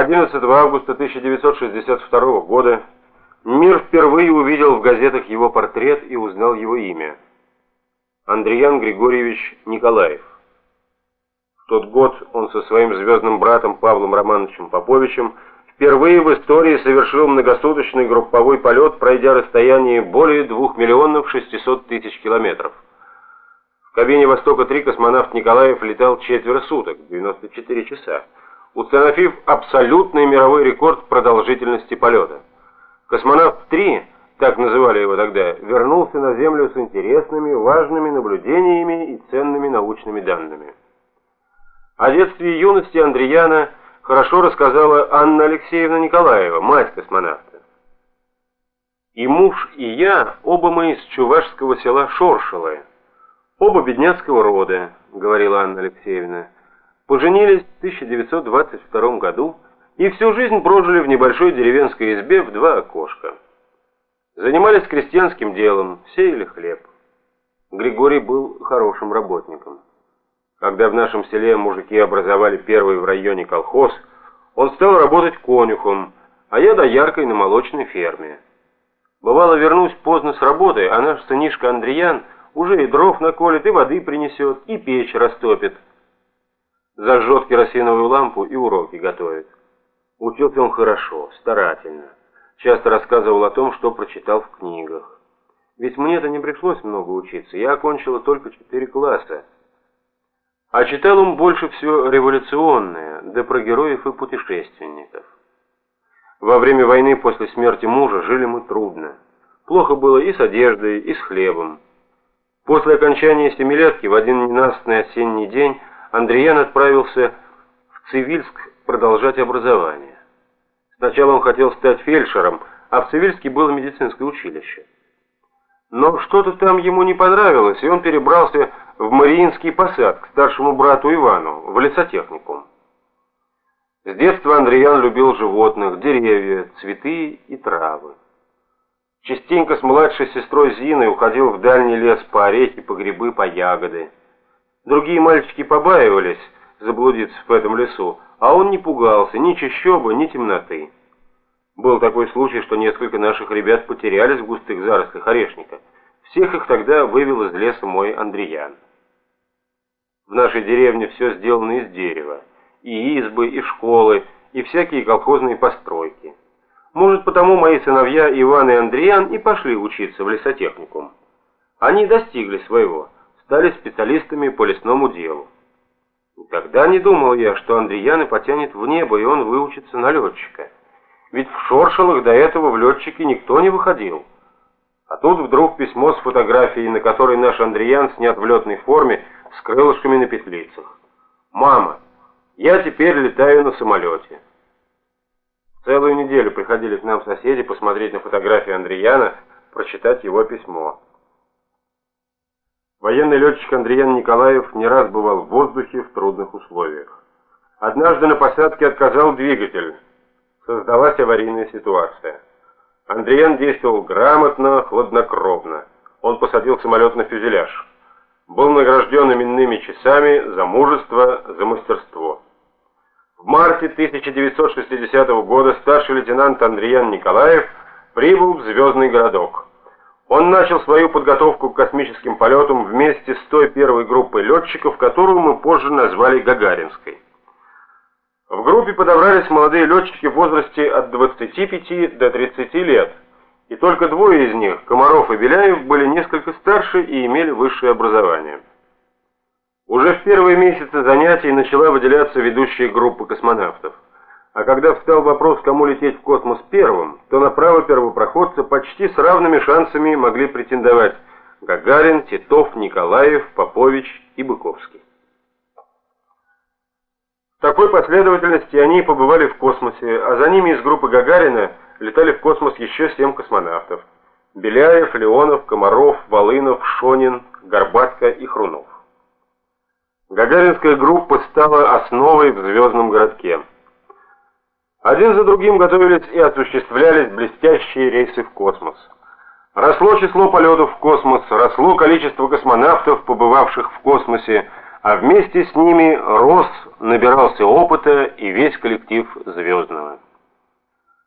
11 августа 1962 года мир впервые увидел в газетах его портрет и узнал его имя. Андриан Григорьевич Николаев. В тот год он со своим звездным братом Павлом Романовичем Поповичем впервые в истории совершил многосуточный групповой полет, пройдя расстояние более 2 миллионов 600 тысяч километров. В кабине «Востока-3» космонавт Николаев летал четверо суток, 94 часа установив абсолютный мировой рекорд продолжительности полета. Космонавт-3, так называли его тогда, вернулся на Землю с интересными, важными наблюдениями и ценными научными данными. О детстве и юности Андреяна хорошо рассказала Анна Алексеевна Николаева, мать космонавта. И муж, и я, оба мы из чувашского села Шоршелое, оба бедняцкого рода, говорила Анна Алексеевна, поженились в 1922 году и всю жизнь прожили в небольшой деревенской избе в два окошка. Занимались крестьянским делом, сеяли хлеб. Григорий был хорошим работником. Когда в нашем селе мужики образовали первый в районе колхоз, он стал работать конюхом, а я дояркой на молочной ферме. Бывало, вернусь поздно с работы, а наш сынишка Андреян уже и дров наколет, и воды принесет, и печь растопит – зажжет керосиновую лампу и уроки готовит. Учился он хорошо, старательно. Часто рассказывал о том, что прочитал в книгах. Ведь мне-то не пришлось много учиться, я окончила только четыре класса. А читал он больше всего революционное, да про героев и путешественников. Во время войны после смерти мужа жили мы трудно. Плохо было и с одеждой, и с хлебом. После окончания семилетки в один ненастный осенний день Андреян отправился в Цивильск продолжать образование. Сначала он хотел стать фельдшером, а в Цивильске было медицинское училище. Но что-то там ему не понравилось, и он перебрался в Мариинский посад к старшему брату Ивану, в лесотехникум. С детства Андреян любил животных, деревья, цветы и травы. Частенько с младшей сестрой Зиной уходил в дальний лес по орехи, по грибы, по ягоды. Другие мальчики побаивались заблудиться в этом лесу, а он не пугался ни чащобы, ни темноты. Был такой случай, что несколько наших ребят потерялись в густых зарослях орешника. Всех их тогда вывел из леса мой Андреян. В нашей деревне все сделано из дерева. И избы, и школы, и всякие колхозные постройки. Может, потому мои сыновья Иван и Андреян и пошли учиться в лесотехникум. Они достигли своего стали специалистами по лесному делу. Никогда не думал я, что Андреяна потянет в небо, и он выучится на летчика. Ведь в Шоршелах до этого в летчике никто не выходил. А тут вдруг письмо с фотографией, на которой наш Андреян снят в летной форме с крылышками на петлицах. «Мама, я теперь летаю на самолете». Целую неделю приходили к нам соседи посмотреть на фотографии Андреяна, прочитать его письмо. Военный летчик Андреян Николаев не раз бывал в воздухе в трудных условиях. Однажды на посадке отказал двигатель. Создалась аварийная ситуация. Андреян действовал грамотно, хладнокровно. Он посадил самолет на фюзеляж. Был награжден именными часами за мужество, за мастерство. В марте 1960 года старший лейтенант Андреян Николаев прибыл в Звездный городок. Он начал свою подготовку к космическим полетам вместе с той первой группой летчиков, которую мы позже назвали Гагаринской. В группе подобрались молодые летчики в возрасте от 25 до 30 лет, и только двое из них, Комаров и Беляев, были несколько старше и имели высшее образование. Уже в первые месяцы занятий начала выделяться ведущая группа космонавтов. А когда встал вопрос, кому лететь в космос первым, то на право первопроходца почти с равными шансами могли претендовать Гагарин, Титов, Николаев, Попович и Быковский. В такой последовательности они побывали в космосе, а за ними из группы Гагарина летали в космос еще семь космонавтов. Беляев, Леонов, Комаров, Волынов, Шонин, Горбатко и Хрунов. Гагаринская группа стала основой в звездном городке. Один за другим готовились и осуществлялись блестящие рейсы в космос. Росло число полетов в космос, росло количество космонавтов, побывавших в космосе, а вместе с ними рос, набирался опыта и весь коллектив Звездного.